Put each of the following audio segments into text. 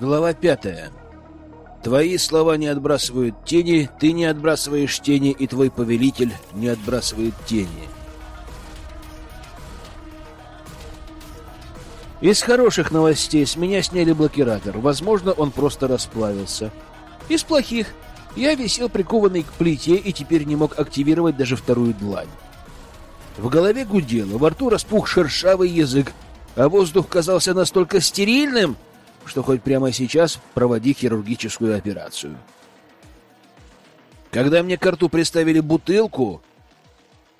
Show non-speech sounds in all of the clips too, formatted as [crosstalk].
Глава пятая. Твои слова не отбрасывают тени, ты не отбрасываешь тени, и твой повелитель не отбрасывает тени. Из хороших новостей с меня сняли блокиратор. Возможно, он просто расплавился. Из плохих я висел прикованный к плите и теперь не мог активировать даже вторую длань. В голове гудело, во рту распух шершавый язык, а воздух казался настолько стерильным, что хоть прямо сейчас проводи хирургическую операцию. Когда мне к рту приставили бутылку,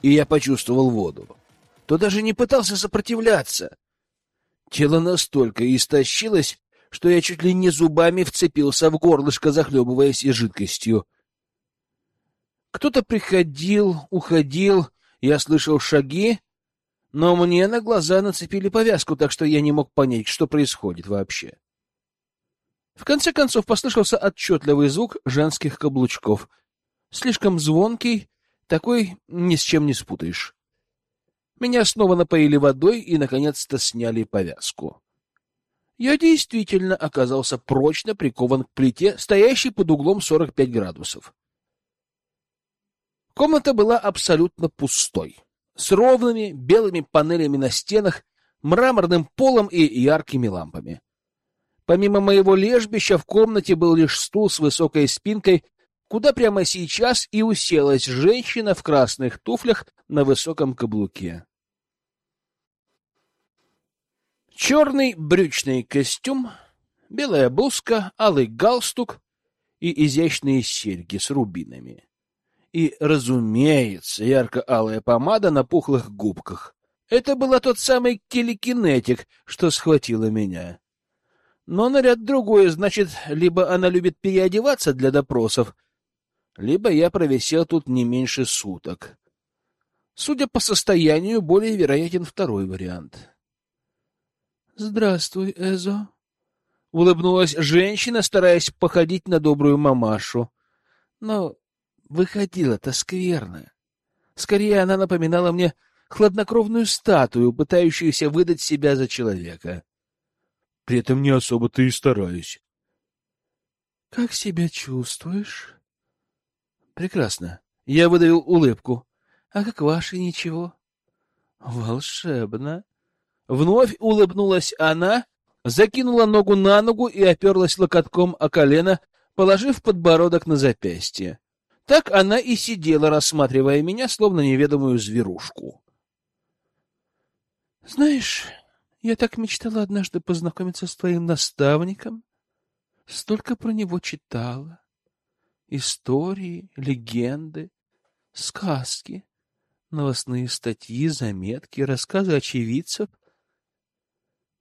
и я почувствовал воду, то даже не пытался сопротивляться. Тело настолько истощилось, что я чуть ли не зубами вцепился в горлышко, захлебываясь и жидкостью. Кто-то приходил, уходил, я слышал шаги, но мне на глаза нацепили повязку, так что я не мог понять, что происходит вообще. В конце концов послышался отчетливый звук женских каблучков. Слишком звонкий, такой ни с чем не спутаешь. Меня снова напоили водой и, наконец-то, сняли повязку я действительно оказался прочно прикован к плите, стоящей под углом 45 градусов. Комната была абсолютно пустой, с ровными белыми панелями на стенах, мраморным полом и яркими лампами. Помимо моего лежбища в комнате был лишь стул с высокой спинкой, куда прямо сейчас и уселась женщина в красных туфлях на высоком каблуке. Черный брючный костюм, белая блузка, алый галстук и изящные серьги с рубинами. И, разумеется, ярко-алая помада на пухлых губках. Это был тот самый телекинетик, что схватила меня. Но наряд другой, значит, либо она любит переодеваться для допросов, либо я провисел тут не меньше суток. Судя по состоянию, более вероятен второй вариант. «Здравствуй, Эзо», — улыбнулась женщина, стараясь походить на добрую мамашу. Но выходила-то скверно. Скорее, она напоминала мне хладнокровную статую, пытающуюся выдать себя за человека. При этом не особо-то и стараюсь. — Как себя чувствуешь? — Прекрасно. Я выдавил улыбку. — А как ваши ничего? — Волшебно. Вновь улыбнулась она, закинула ногу на ногу и оперлась локотком о колено, положив подбородок на запястье. Так она и сидела, рассматривая меня, словно неведомую зверушку. «Знаешь, я так мечтала однажды познакомиться с твоим наставником. Столько про него читала. Истории, легенды, сказки, новостные статьи, заметки, рассказы очевидцев.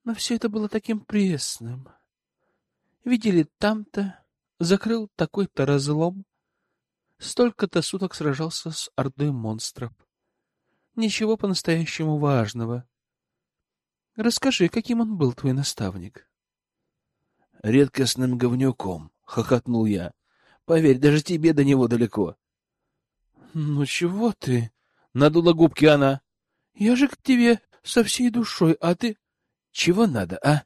Но все это было таким пресным. Видели там-то, закрыл такой-то разлом. Столько-то суток сражался с ордой монстров. Ничего по-настоящему важного. Расскажи, каким он был, твой наставник? Редкостным говнюком, — хохотнул я. Поверь, даже тебе до него далеко. — Ну чего ты? — надула губки она. — Я же к тебе со всей душой, а ты... Чего надо, а?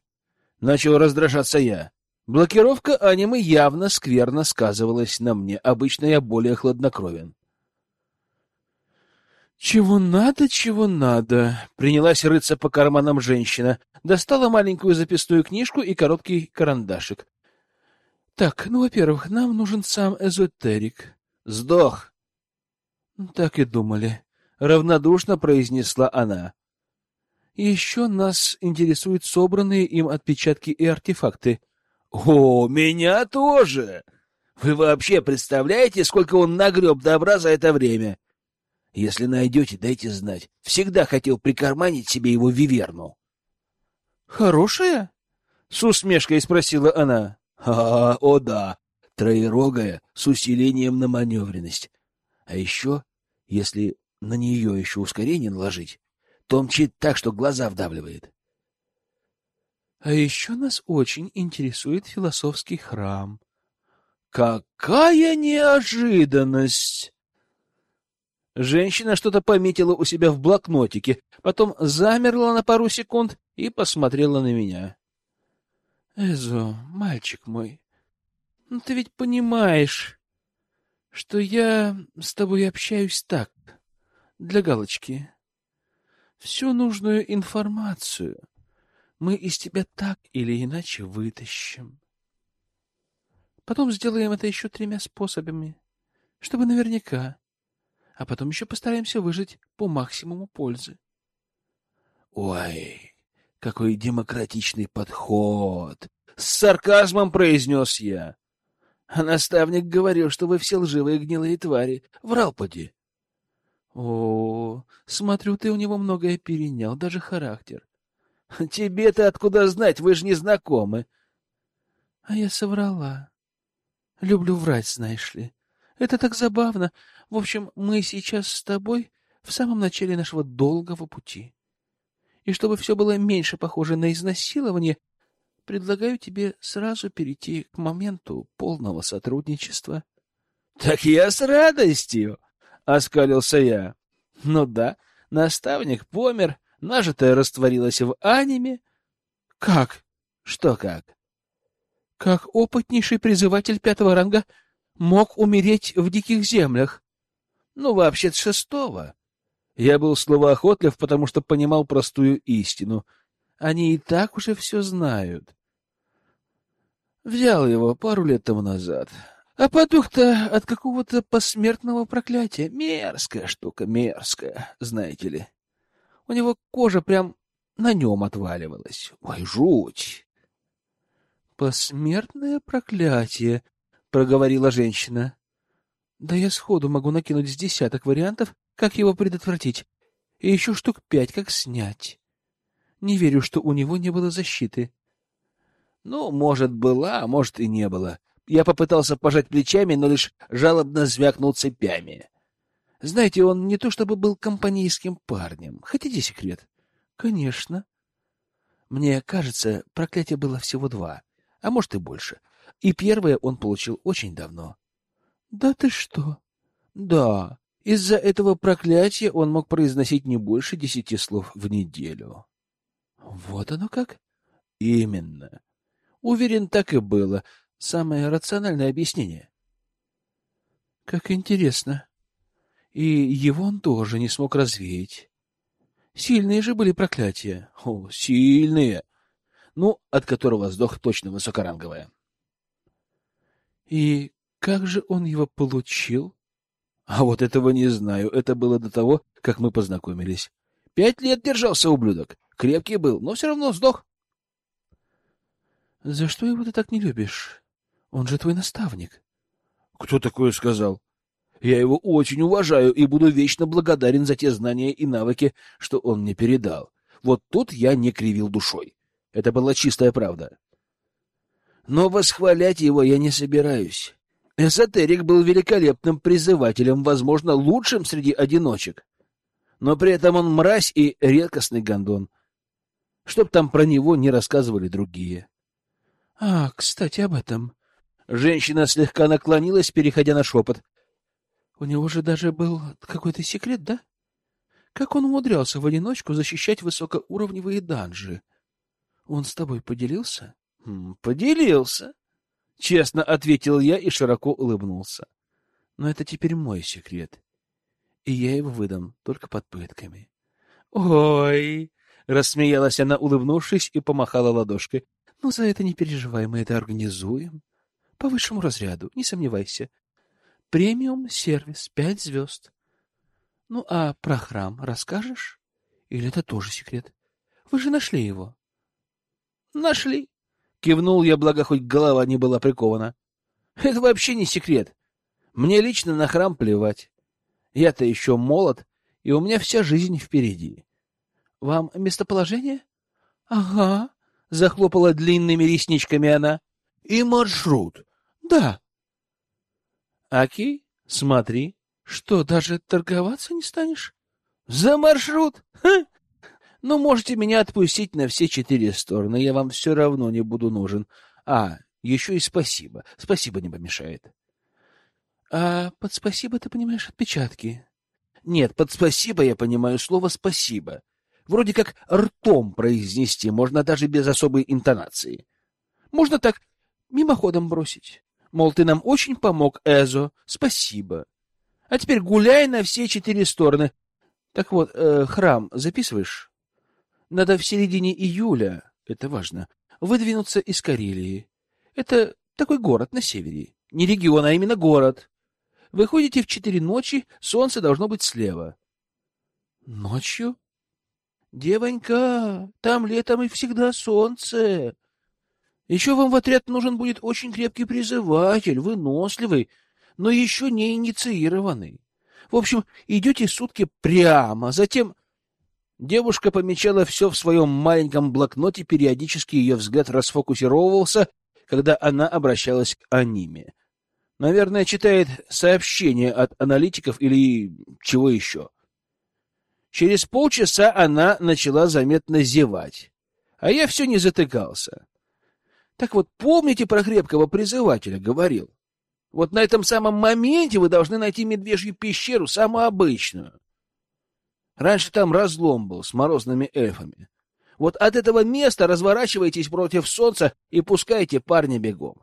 Начал раздражаться я. Блокировка анимы явно скверно сказывалась на мне. Обычно я более хладнокровен. «Чего надо, чего надо?» — принялась рыться по карманам женщина. Достала маленькую записную книжку и короткий карандашик. «Так, ну, во-первых, нам нужен сам эзотерик». «Сдох!» «Так и думали», — равнодушно произнесла она. Еще нас интересуют собранные им отпечатки и артефакты. — О, меня тоже! Вы вообще представляете, сколько он нагреб добра за это время? Если найдете, дайте знать. Всегда хотел прикарманить себе его виверну. — Хорошая? — с усмешкой спросила она. — А, о да, троерогая, с усилением на маневренность. А еще, если на нее еще ускорение наложить, то мчит так, что глаза вдавливает. А еще нас очень интересует философский храм. Какая неожиданность! Женщина что-то пометила у себя в блокнотике, потом замерла на пару секунд и посмотрела на меня. — Эзо, мальчик мой, ну ты ведь понимаешь, что я с тобой общаюсь так, для галочки. Всю нужную информацию мы из тебя так или иначе вытащим. Потом сделаем это еще тремя способами, чтобы наверняка а потом еще постараемся выжить по максимуму пользы. Ой, какой демократичный подход! С сарказмом произнес я. А наставник говорил, что вы все лживые гнилые твари. Врал поди. О, смотрю, ты у него многое перенял, даже характер. [laughs] Тебе-то откуда знать, вы же не знакомы. А я соврала. Люблю врать, знаешь ли. Это так забавно. В общем, мы сейчас с тобой в самом начале нашего долгого пути. И чтобы все было меньше похоже на изнасилование, предлагаю тебе сразу перейти к моменту полного сотрудничества. — Так я с радостью! — оскалился я. — Ну да, наставник помер, нажитое растворилось в аниме. — Как? — Что как? — Как опытнейший призыватель пятого ранга мог умереть в диких землях? Ну, вообще-то шестого. Я был словоохотлив, потому что понимал простую истину. Они и так уже все знают. Взял его пару лет тому назад. А подух-то от какого-то посмертного проклятия. Мерзкая штука, мерзкая, знаете ли. У него кожа прям на нем отваливалась. Ой, жуть! «Посмертное проклятие», — проговорила женщина. Да я сходу могу накинуть с десяток вариантов, как его предотвратить, и еще штук пять, как снять. Не верю, что у него не было защиты. Ну, может, была, а может и не было. Я попытался пожать плечами, но лишь жалобно звякнул цепями. Знаете, он не то чтобы был компанейским парнем. Хотите секрет? Конечно. Мне кажется, проклятие было всего два, а может и больше. И первое он получил очень давно. Да ты что? Да. Из-за этого проклятия он мог произносить не больше десяти слов в неделю. Вот оно как? Именно. Уверен, так и было. Самое рациональное объяснение. Как интересно. И его он тоже не смог развеять. Сильные же были проклятия. О, сильные. Ну, от которого сдох точно высокоранговая. И как же он его получил? А вот этого не знаю. Это было до того, как мы познакомились. Пять лет держался ублюдок. Крепкий был, но все равно сдох. За что его ты так не любишь? Он же твой наставник. Кто такое сказал? Я его очень уважаю и буду вечно благодарен за те знания и навыки, что он мне передал. Вот тут я не кривил душой. Это была чистая правда. Но восхвалять его я не собираюсь. Эзотерик был великолепным призывателем, возможно, лучшим среди одиночек. Но при этом он мразь и редкостный гондон. Чтоб там про него не рассказывали другие. — А, кстати, об этом. Женщина слегка наклонилась, переходя на шепот. — У него же даже был какой-то секрет, да? Как он умудрялся в одиночку защищать высокоуровневые данжи? Он с тобой поделился? — Поделился. Честно ответил я и широко улыбнулся. Но это теперь мой секрет. И я его выдам только под пытками. Ой! Рассмеялась она, улыбнувшись, и помахала ладошкой. Ну, за это не переживай, мы это организуем. По высшему разряду, не сомневайся. Премиум сервис, пять звезд. Ну, а про храм расскажешь? Или это тоже секрет? Вы же нашли его. Нашли, Кивнул я, благо хоть голова не была прикована. Это вообще не секрет. Мне лично на храм плевать. Я-то еще молод, и у меня вся жизнь впереди. Вам местоположение? Ага, захлопала длинными ресничками она. И маршрут. Да. Окей, смотри. Что, даже торговаться не станешь? За маршрут? Ха! Ну, можете меня отпустить на все четыре стороны, я вам все равно не буду нужен. А, еще и спасибо. Спасибо не помешает. А под спасибо ты понимаешь отпечатки? Нет, под спасибо я понимаю слово спасибо. Вроде как ртом произнести, можно даже без особой интонации. Можно так мимоходом бросить. Мол, ты нам очень помог, Эзо, спасибо. А теперь гуляй на все четыре стороны. Так вот, э, храм записываешь? Надо в середине июля, это важно, выдвинуться из Карелии. Это такой город на севере. Не регион, а именно город. Выходите в четыре ночи, солнце должно быть слева. Ночью? Девонька, там летом и всегда солнце. Еще вам в отряд нужен будет очень крепкий призыватель, выносливый, но еще не инициированный. В общем, идете сутки прямо, затем... Девушка помечала все в своем маленьком блокноте, периодически ее взгляд расфокусировывался, когда она обращалась к аниме. Наверное, читает сообщения от аналитиков или чего еще. Через полчаса она начала заметно зевать, а я все не затыкался. Так вот, помните про крепкого призывателя, говорил. Вот на этом самом моменте вы должны найти медвежью пещеру, самую обычную. Раньше там разлом был с морозными эльфами. Вот от этого места разворачивайтесь против солнца и пускайте парня бегом.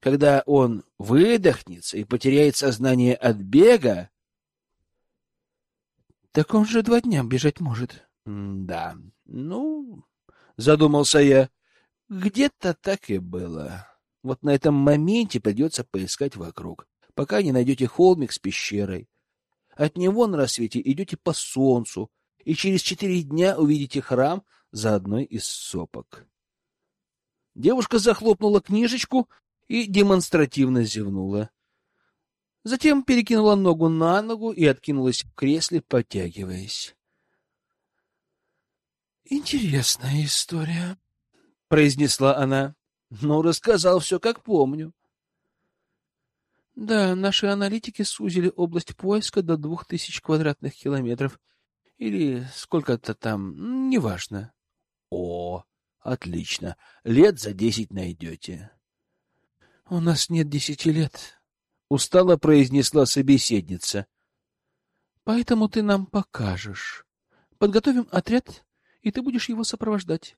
Когда он выдохнется и потеряет сознание от бега... Так он же два дня бежать может. Да, ну, задумался я. Где-то так и было. Вот на этом моменте придется поискать вокруг, пока не найдете холмик с пещерой. От него на рассвете идете по солнцу, и через четыре дня увидите храм за одной из сопок. Девушка захлопнула книжечку и демонстративно зевнула. Затем перекинула ногу на ногу и откинулась в кресле, подтягиваясь. «Интересная история», — произнесла она. «Ну, рассказал все, как помню». «Да, наши аналитики сузили область поиска до двух тысяч квадратных километров. Или сколько-то там, неважно». «О, отлично. Лет за десять найдете». — У нас нет десяти лет, — устало произнесла собеседница. — Поэтому ты нам покажешь. Подготовим отряд, и ты будешь его сопровождать.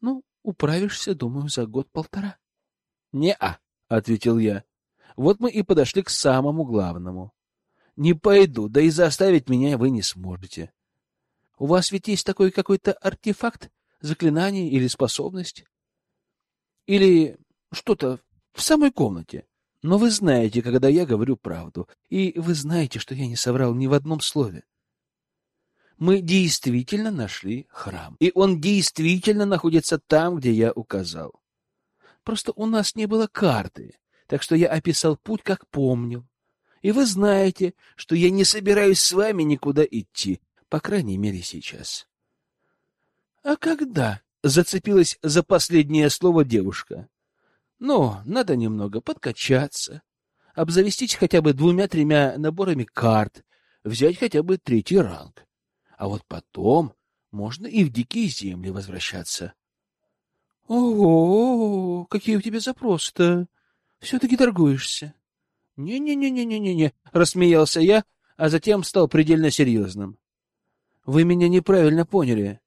Ну, управишься, думаю, за год-полтора. — Не-а, — ответил я. Вот мы и подошли к самому главному. Не пойду, да и заставить меня вы не сможете. У вас ведь есть такой какой-то артефакт, заклинание или способность? Или что-то в самой комнате. Но вы знаете, когда я говорю правду, и вы знаете, что я не соврал ни в одном слове. Мы действительно нашли храм, и он действительно находится там, где я указал. Просто у нас не было карты, так что я описал путь, как помнил. И вы знаете, что я не собираюсь с вами никуда идти, по крайней мере, сейчас. — А когда? — зацепилась за последнее слово девушка. Но надо немного подкачаться, обзавестись хотя бы двумя-тремя наборами карт, взять хотя бы третий ранг. А вот потом можно и в дикие земли возвращаться. — Ого, какие у тебя запросы-то! Все-таки торгуешься. «Не-не-не-не-не-не», — рассмеялся я, а затем стал предельно серьезным. «Вы меня неправильно поняли.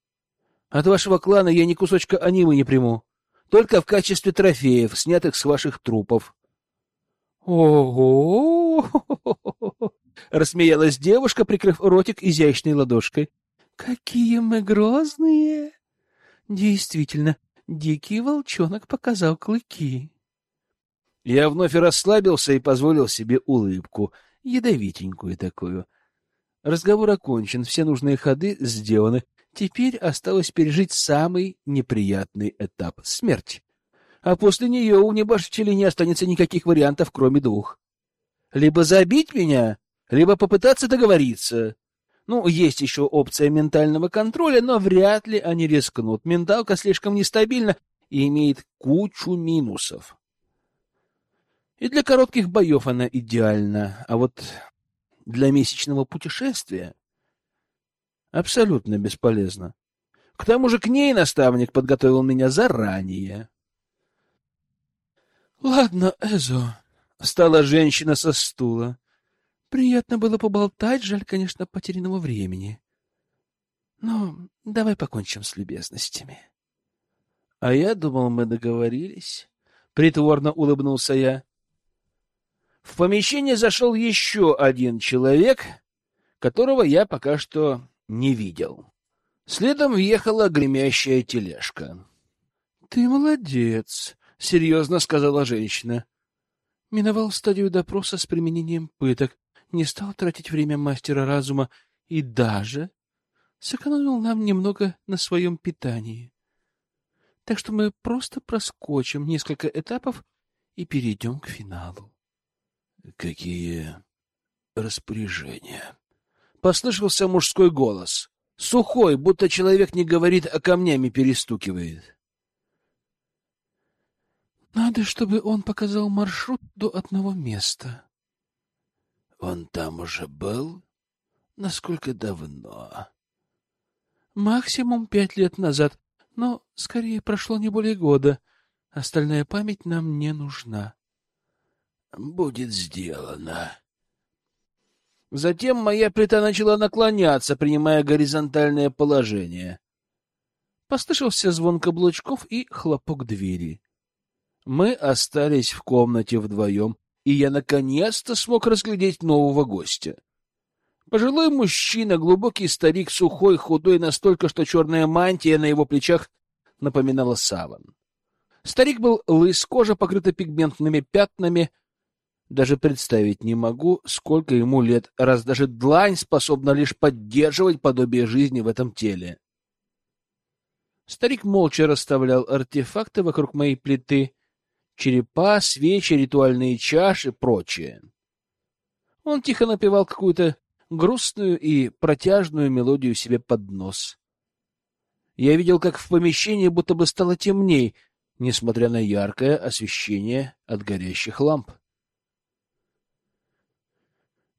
От вашего клана я ни кусочка анимы не приму. Только в качестве трофеев, снятых с ваших трупов. Ого! [laughs] рассмеялась девушка, прикрыв ротик изящной ладошкой. Какие мы грозные! Действительно, дикий волчонок показал клыки. Я вновь расслабился и позволил себе улыбку, ядовитенькую такую. Разговор окончен, все нужные ходы сделаны, Теперь осталось пережить самый неприятный этап — смерть. А после нее у небожителей не останется никаких вариантов, кроме двух. Либо забить меня, либо попытаться договориться. Ну, есть еще опция ментального контроля, но вряд ли они рискнут. Менталка слишком нестабильна и имеет кучу минусов. И для коротких боев она идеальна, а вот для месячного путешествия Абсолютно бесполезно. К тому же к ней наставник подготовил меня заранее. — Ладно, Эзо, — встала женщина со стула. — Приятно было поболтать, жаль, конечно, потерянного времени. Но давай покончим с любезностями. — А я думал, мы договорились. Притворно улыбнулся я. В помещение зашел еще один человек, которого я пока что не видел. Следом въехала гремящая тележка. — Ты молодец, — серьезно сказала женщина. Миновал стадию допроса с применением пыток, не стал тратить время мастера разума и даже сэкономил нам немного на своем питании. Так что мы просто проскочим несколько этапов и перейдем к финалу. — Какие распоряжения? — послышался мужской голос. Сухой, будто человек не говорит, а камнями перестукивает. — Надо, чтобы он показал маршрут до одного места. — Он там уже был? Насколько давно? — Максимум пять лет назад, но, скорее, прошло не более года. Остальная память нам не нужна. — Будет сделано. Затем моя плита начала наклоняться, принимая горизонтальное положение. Послышался звон каблучков и хлопок двери. Мы остались в комнате вдвоем, и я наконец-то смог разглядеть нового гостя. Пожилой мужчина, глубокий старик, сухой, худой, настолько, что черная мантия на его плечах напоминала саван. Старик был лыс, кожа покрыта пигментными пятнами, даже представить не могу, сколько ему лет, раз даже длань способна лишь поддерживать подобие жизни в этом теле. Старик молча расставлял артефакты вокруг моей плиты, черепа, свечи, ритуальные чаши, прочее. Он тихо напевал какую-то грустную и протяжную мелодию себе под нос. Я видел, как в помещении будто бы стало темней, несмотря на яркое освещение от горящих ламп.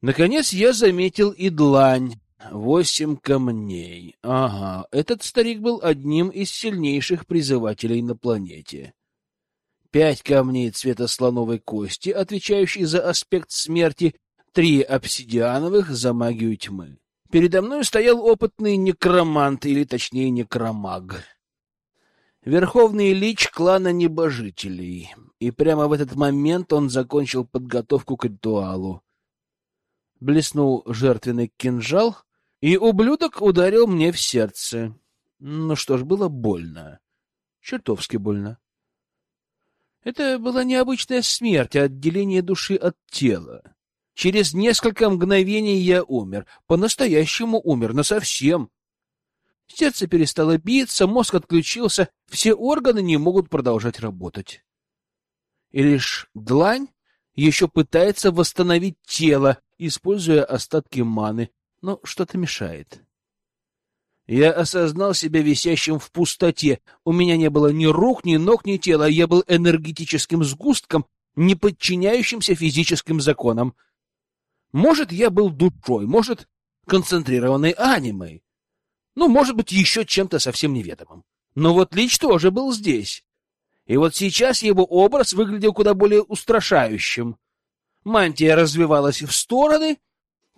Наконец я заметил и длань. Восемь камней. Ага, этот старик был одним из сильнейших призывателей на планете. Пять камней цвета слоновой кости, отвечающие за аспект смерти, три обсидиановых за магию тьмы. Передо мной стоял опытный некромант, или точнее некромаг. Верховный лич клана небожителей. И прямо в этот момент он закончил подготовку к ритуалу блеснул жертвенный кинжал, и ублюдок ударил мне в сердце. Ну что ж, было больно. Чертовски больно. Это была необычная смерть, отделение души от тела. Через несколько мгновений я умер. По-настоящему умер, насовсем. Сердце перестало биться, мозг отключился, все органы не могут продолжать работать. И лишь длань еще пытается восстановить тело, используя остатки маны, но что-то мешает. Я осознал себя висящим в пустоте. У меня не было ни рук, ни ног, ни тела. Я был энергетическим сгустком, не подчиняющимся физическим законам. Может, я был душой, может, концентрированной анимой. Ну, может быть, еще чем-то совсем неведомым. Но вот Лич тоже был здесь. И вот сейчас его образ выглядел куда более устрашающим. Мантия развивалась в стороны,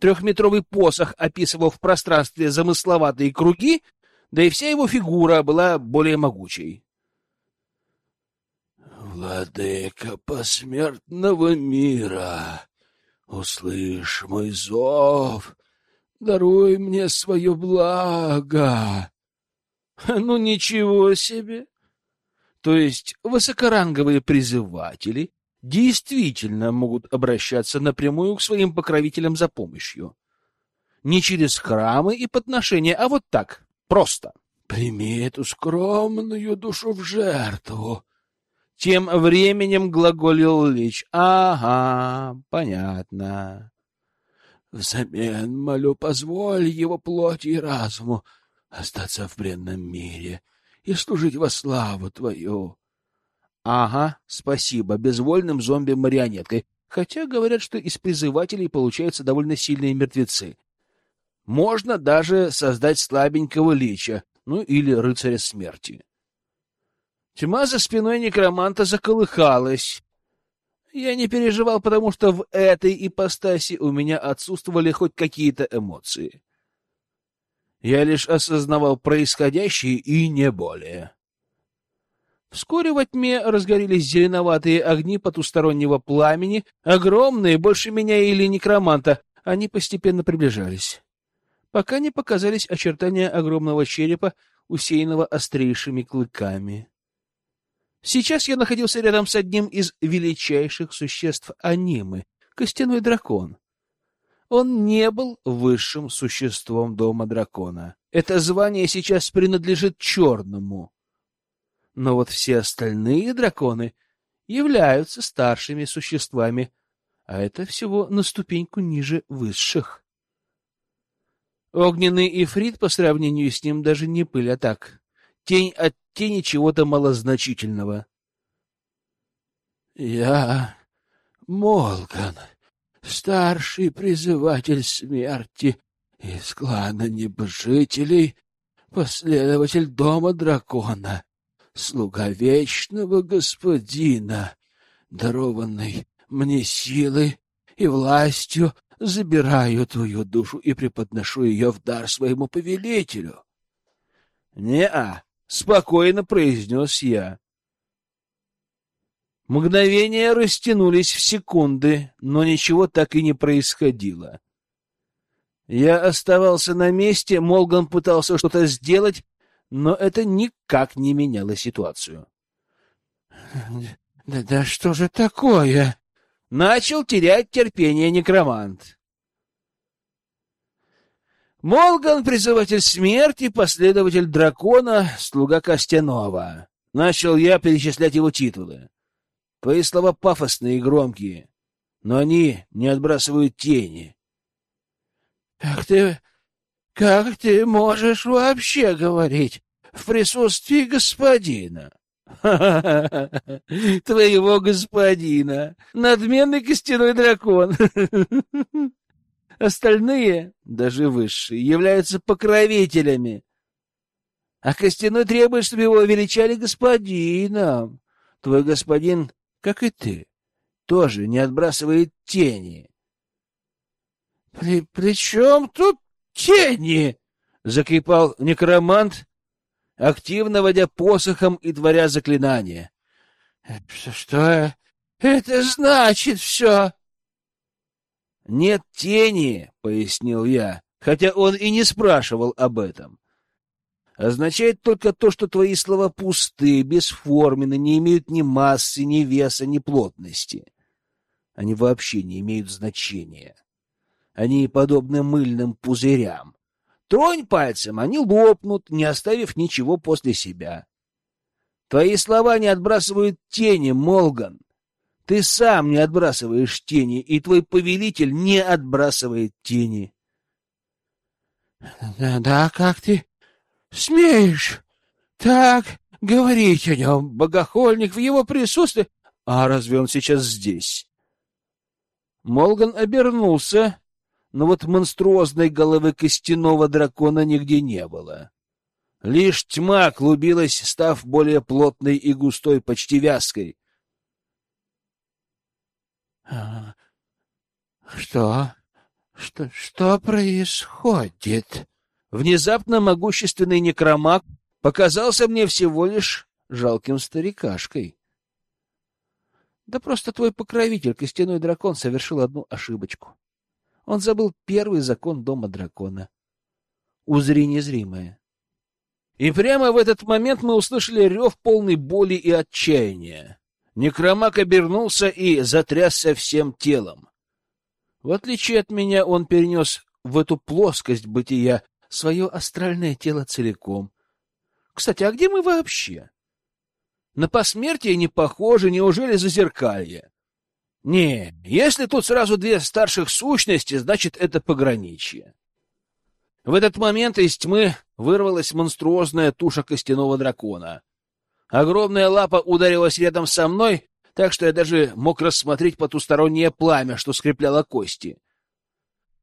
трехметровый посох описывал в пространстве замысловатые круги, да и вся его фигура была более могучей. «Владыка посмертного мира, услышь мой зов, даруй мне свое благо!» [laughs] «Ну ничего себе!» То есть высокоранговые призыватели действительно могут обращаться напрямую к своим покровителям за помощью. Не через храмы и подношения, а вот так, просто. «Прими эту скромную душу в жертву!» Тем временем глаголил Лич. «Ага, понятно». «Взамен, молю, позволь его плоти и разуму остаться в бренном мире и служить во славу твою. Ага, спасибо, безвольным зомби-марионеткой. Хотя говорят, что из призывателей получаются довольно сильные мертвецы. Можно даже создать слабенького лича, ну или рыцаря смерти. Тьма за спиной некроманта заколыхалась. Я не переживал, потому что в этой ипостаси у меня отсутствовали хоть какие-то эмоции. Я лишь осознавал происходящее и не более. Вскоре во тьме разгорелись зеленоватые огни потустороннего пламени, огромные, больше меня или некроманта. Они постепенно приближались, пока не показались очертания огромного черепа, усеянного острейшими клыками. Сейчас я находился рядом с одним из величайших существ анимы — костяной дракон. Он не был высшим существом дома дракона. Это звание сейчас принадлежит черному. Но вот все остальные драконы являются старшими существами, а это всего на ступеньку ниже высших. Огненный ифрит по сравнению с ним даже не пыль, а так, тень от тени чего-то малозначительного. «Я Молган, старший призыватель смерти из клана небожителей, последователь дома дракона, слуга вечного господина, дарованный мне силой и властью, забираю твою душу и преподношу ее в дар своему повелителю. — Не-а, — спокойно произнес я. Мгновения растянулись в секунды, но ничего так и не происходило. Я оставался на месте, Молган пытался что-то сделать, но это никак не меняло ситуацию. Да, да что же такое? Начал терять терпение некромант. Молган — призыватель смерти, последователь дракона, слуга Костянова. Начал я перечислять его титулы. Твои слова пафосные и громкие, но они не отбрасывают тени. — Как ты... как ты можешь вообще говорить в присутствии господина? [laughs] Твоего господина, надменный костяной дракон. [laughs] Остальные, даже высшие, являются покровителями. А Костяной требует, чтобы его величали господином. Твой господин, как и ты, тоже не отбрасывает тени. При, — При чем тут тени? — закипал некромант, активно водя посохом и творя заклинание. — Что это значит все? «Нет тени», — пояснил я, хотя он и не спрашивал об этом. «Означает только то, что твои слова пусты, бесформенны, не имеют ни массы, ни веса, ни плотности. Они вообще не имеют значения. Они подобны мыльным пузырям. Тронь пальцем, они лопнут, не оставив ничего после себя. Твои слова не отбрасывают тени, Молган. Ты сам не отбрасываешь тени, и твой повелитель не отбрасывает тени. Да, да, как ты смеешь так говорить о нем, богохольник, в его присутствии? А разве он сейчас здесь? Молган обернулся, но вот монструозной головы костяного дракона нигде не было. Лишь тьма клубилась, став более плотной и густой, почти вязкой. А, что? Что что происходит? Внезапно могущественный некромаг показался мне всего лишь жалким старикашкой. Да просто твой покровитель, костяной дракон, совершил одну ошибочку. Он забыл первый закон дома дракона. Узри незримое. И прямо в этот момент мы услышали рев полной боли и отчаяния. Некромак обернулся и затрясся всем телом. В отличие от меня, он перенес в эту плоскость бытия свое астральное тело целиком. Кстати, а где мы вообще? На посмертие не похоже, неужели зазеркалье? Не, если тут сразу две старших сущности, значит, это пограничье. В этот момент из тьмы вырвалась монструозная туша костяного дракона — Огромная лапа ударилась рядом со мной, так что я даже мог рассмотреть потустороннее пламя, что скрепляло кости.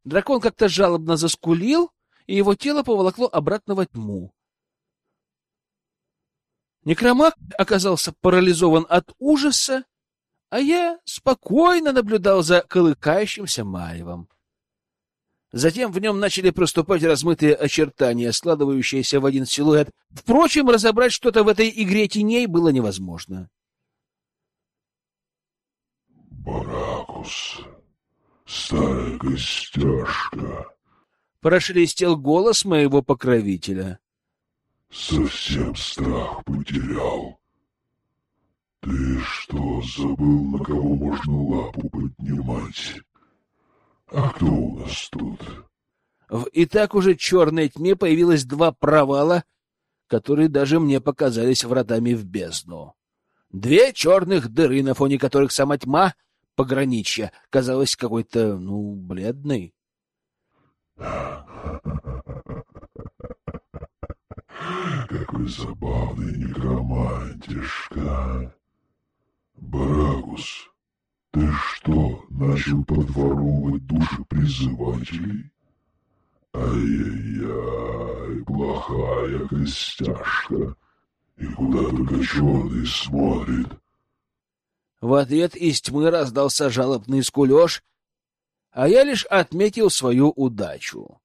Дракон как-то жалобно заскулил, и его тело поволокло обратно во тьму. Некромаг оказался парализован от ужаса, а я спокойно наблюдал за колыкающимся маревом. Затем в нем начали проступать размытые очертания, складывающиеся в один силуэт. Впрочем, разобрать что-то в этой игре теней было невозможно. «Баракус, старая костяшка!» Прошелестел голос моего покровителя. «Совсем страх потерял. Ты что, забыл, на кого можно лапу поднимать?» А кто у нас тут? В и так уже черной тьме появилось два провала, которые даже мне показались вратами в бездну. Две черных дыры, на фоне которых сама тьма пограничья казалась какой-то, ну, бледной. Какой забавный некромантишка. Барагус, ты что, начал подворовывать души призывателей? Ай-яй-яй, плохая костяшка. И куда только черный смотрит. В ответ из тьмы раздался жалобный скулеж, а я лишь отметил свою удачу.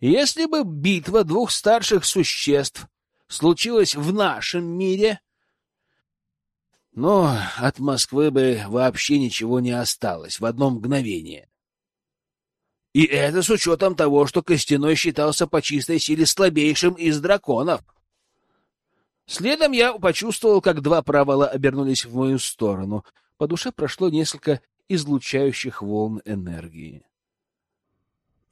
Если бы битва двух старших существ случилась в нашем мире, но от Москвы бы вообще ничего не осталось в одно мгновение. И это с учетом того, что Костяной считался по чистой силе слабейшим из драконов. Следом я почувствовал, как два провала обернулись в мою сторону. По душе прошло несколько излучающих волн энергии.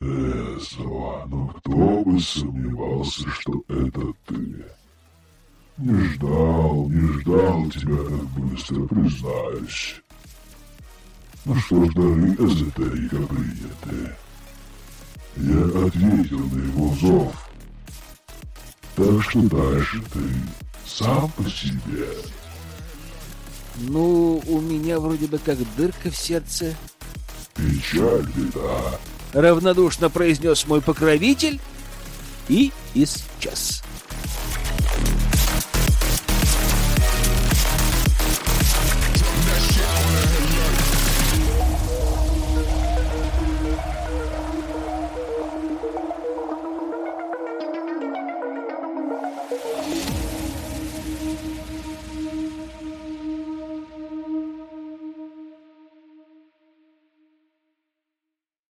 Эзва, ну кто бы сомневался, что это ты? Не ждал, не ждал тебя так быстро, признаюсь. Ну что ж, дары эзотерика приняты. Я ответил на его зов. Так что дальше ты сам по себе. Ну, у меня вроде бы как дырка в сердце. Печаль, беда. Равнодушно произнес мой покровитель и исчез.